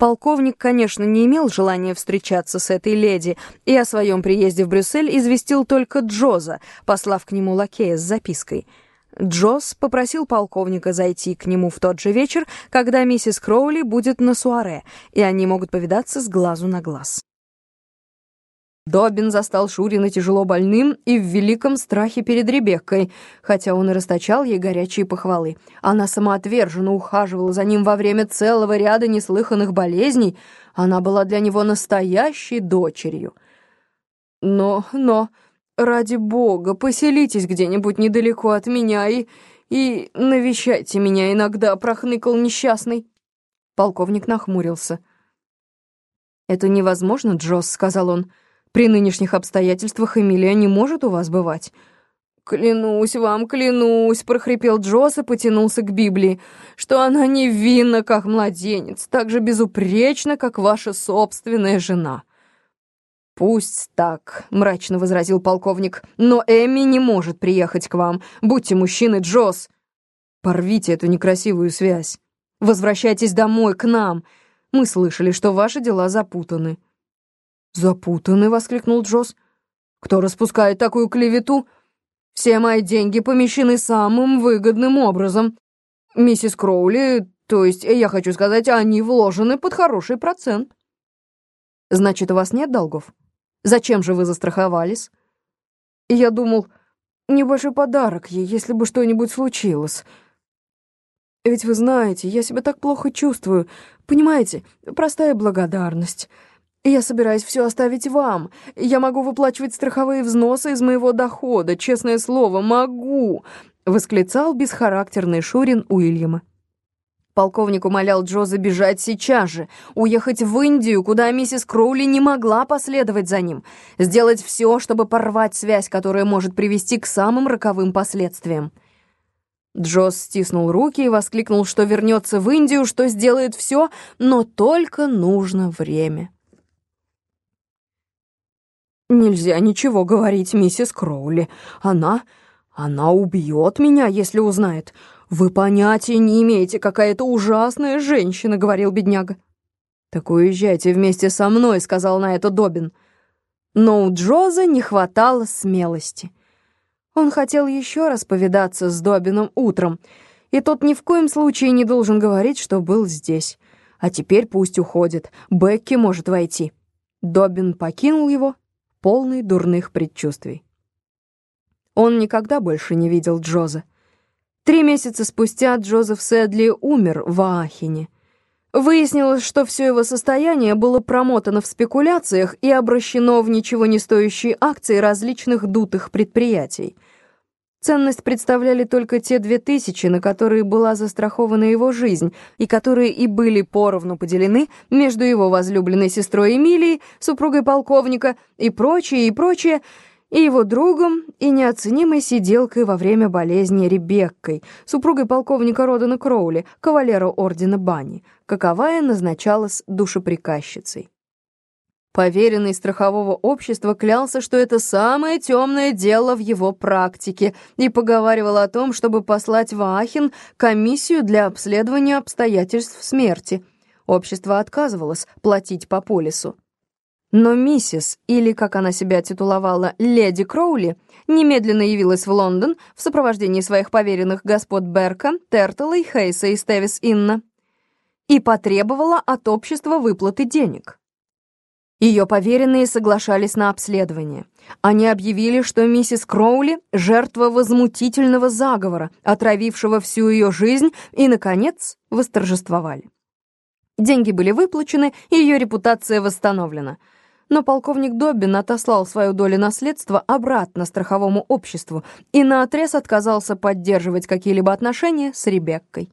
Полковник, конечно, не имел желания встречаться с этой леди, и о своем приезде в Брюссель известил только Джоза, послав к нему лакея с запиской. Джоз попросил полковника зайти к нему в тот же вечер, когда миссис Кроули будет на суаре, и они могут повидаться с глазу на глаз. Добин застал Шурина тяжело больным и в великом страхе перед Ребеккой, хотя он и расточал ей горячие похвалы. Она самоотверженно ухаживала за ним во время целого ряда неслыханных болезней. Она была для него настоящей дочерью. «Но, но, ради бога, поселитесь где-нибудь недалеко от меня и... и навещайте меня иногда», — прохныкал несчастный. Полковник нахмурился. «Это невозможно, Джосс», — сказал он. При нынешних обстоятельствах Эмилия не может у вас бывать». «Клянусь вам, клянусь», — прохрипел Джосс и потянулся к Библии, «что она невинна, как младенец, так же безупречна, как ваша собственная жена». «Пусть так», — мрачно возразил полковник, «но Эми не может приехать к вам. Будьте мужчины, Джосс. Порвите эту некрасивую связь. Возвращайтесь домой, к нам. Мы слышали, что ваши дела запутаны». «Запутаны!» — воскликнул Джосс. «Кто распускает такую клевету? Все мои деньги помещены самым выгодным образом. Миссис Кроули, то есть, я хочу сказать, они вложены под хороший процент». «Значит, у вас нет долгов? Зачем же вы застраховались?» «Я думал, небольшой подарок ей, если бы что-нибудь случилось». «Ведь вы знаете, я себя так плохо чувствую. Понимаете, простая благодарность». Я собираюсь все оставить вам. Я могу выплачивать страховые взносы из моего дохода, честное слово, могу!» — восклицал бесхарактерный Шурин Уильяма. Полковник умолял Джо забежать сейчас же, уехать в Индию, куда миссис Кроули не могла последовать за ним, сделать все, чтобы порвать связь, которая может привести к самым роковым последствиям. Джосс стиснул руки и воскликнул, что вернется в Индию, что сделает все, но только нужно время. «Нельзя ничего говорить, миссис Кроули. Она... она убьет меня, если узнает. Вы понятия не имеете, какая это ужасная женщина», — говорил бедняга. «Так уезжайте вместе со мной», — сказал на это Добин. Но у Джоза не хватало смелости. Он хотел еще раз повидаться с Добином утром, и тот ни в коем случае не должен говорить, что был здесь. А теперь пусть уходит, Бекки может войти. Добин покинул его полный дурных предчувствий. Он никогда больше не видел Джоза. Три месяца спустя Джозеф Сэдли умер в Аахене. Выяснилось, что все его состояние было промотано в спекуляциях и обращено в ничего не стоящие акции различных дутых предприятий — Ценность представляли только те две тысячи, на которые была застрахована его жизнь, и которые и были поровну поделены между его возлюбленной сестрой Эмилией, супругой полковника, и прочее, и прочее, и его другом, и неоценимой сиделкой во время болезни Ребеккой, супругой полковника Родана Кроули, кавалера ордена Бани, каковая назначалась душеприказчицей. Поверенный страхового общества клялся, что это самое темное дело в его практике, и поговаривал о том, чтобы послать в Ахен комиссию для обследования обстоятельств смерти. Общество отказывалось платить по полису. Но миссис, или, как она себя титуловала, леди Кроули, немедленно явилась в Лондон в сопровождении своих поверенных господ Берка, Тертела и Хейса и Стевис Инна и потребовала от общества выплаты денег. Ее поверенные соглашались на обследование. Они объявили, что миссис Кроули — жертва возмутительного заговора, отравившего всю ее жизнь, и, наконец, восторжествовали. Деньги были выплачены, и ее репутация восстановлена. Но полковник Доббин отослал свою долю наследства обратно страховому обществу и наотрез отказался поддерживать какие-либо отношения с Ребеккой.